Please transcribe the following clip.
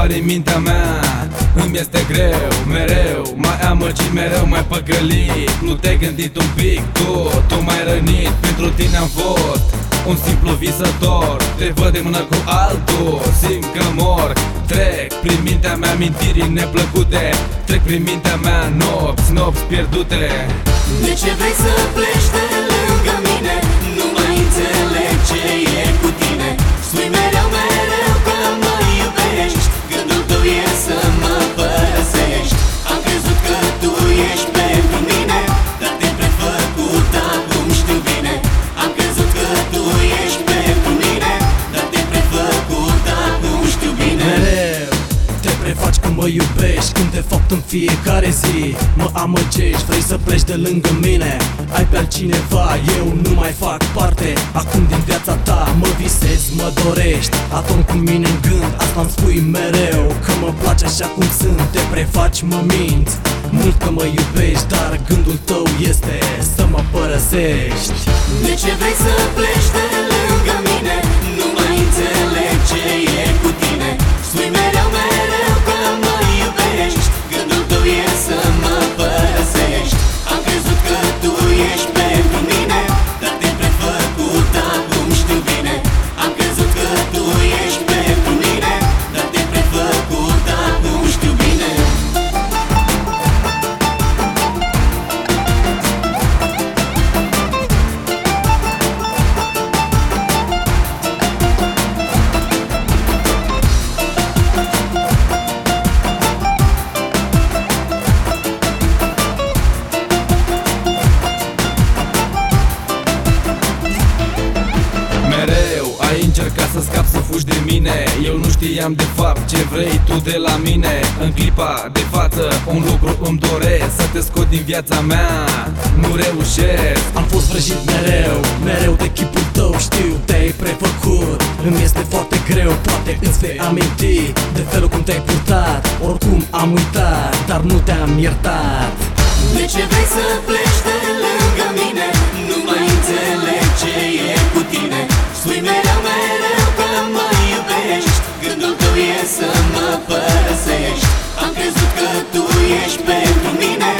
mari în mintea mea. Îmi este greu, mereu Mai amăgit mereu, mai păgălit Nu te-ai gândit un pic, tu, tu mai rănit. Pentru tine am fost un simplu visător. Te văd de mână cu altul, simt că mor. Trec prin mintea mea mintiri neplăcute. Trec prin mintea mea nopți, nopți pierdute. De ce vrei să pleci de lângă mine? Nu mai înțeleg ce e cu tine. Spui în fiecare zi. Mă amăgești, vrei să pleci de lângă mine? Ai pe altcineva, eu nu mai fac parte. Acum din viața ta mă visezi, mă dorești. Atom cu mine în gând, asta îmi spui mereu. Că mă place așa cum sunt, te prefaci, mă minți. Mult că mă iubești, dar gândul tău este Să mă părăsești. De ce vrei să pleci știam de fapt ce vrei tu de la mine. În clipa de față un lucru îmi doresc Să te scot din viața mea. Nu reușesc. Am fost vrăjit mereu, mereu de chipul tău Știu, te-ai prefăcut. Îmi este foarte greu, poate îți vei aminti De felul cum te-ai purtat. Oricum am uitat, dar nu te-am iertat. De ce vrei să pleci de lângă mine? Nu mai înțeleg ce e cu tine. Spui mereu, mereu să mă părăsești. Am crezut că tu ești pentru mine